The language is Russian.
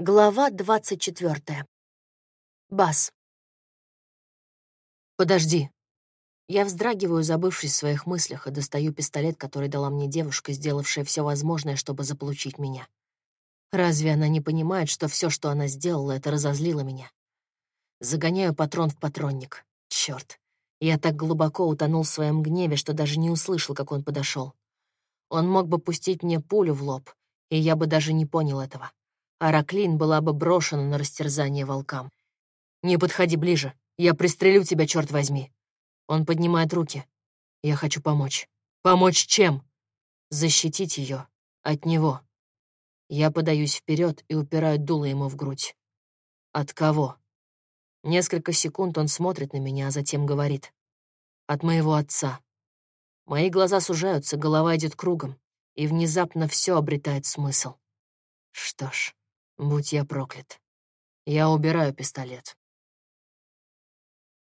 Глава двадцать четвертая. Бас. «Подожди». Я вздрагиваю, забывшись в своих мыслях, и достаю пистолет, который дала мне девушка, сделавшая все возможное, чтобы заполучить меня. Разве она не понимает, что все, что она сделала, это разозлило меня? Загоняю патрон в патронник. Черт, Я так глубоко утонул в своем гневе, что даже не услышал, как он подошел. Он мог бы пустить мне пулю в лоб, и я бы даже не понял этого. Араклин была бы брошена на растерзание волкам. «Не подходи ближе. Я пристрелю тебя, черт возьми». Он поднимает руки. Я хочу помочь. Помочь чем? Защитить ее от него. Я подаюсь вперед и упираю дуло ему в грудь. От кого? Несколько секунд он смотрит на меня, а затем говорит. От моего отца. Мои глаза сужаются, голова идет кругом, и внезапно все обретает смысл. Что ж, Будь я проклят. Я убираю пистолет.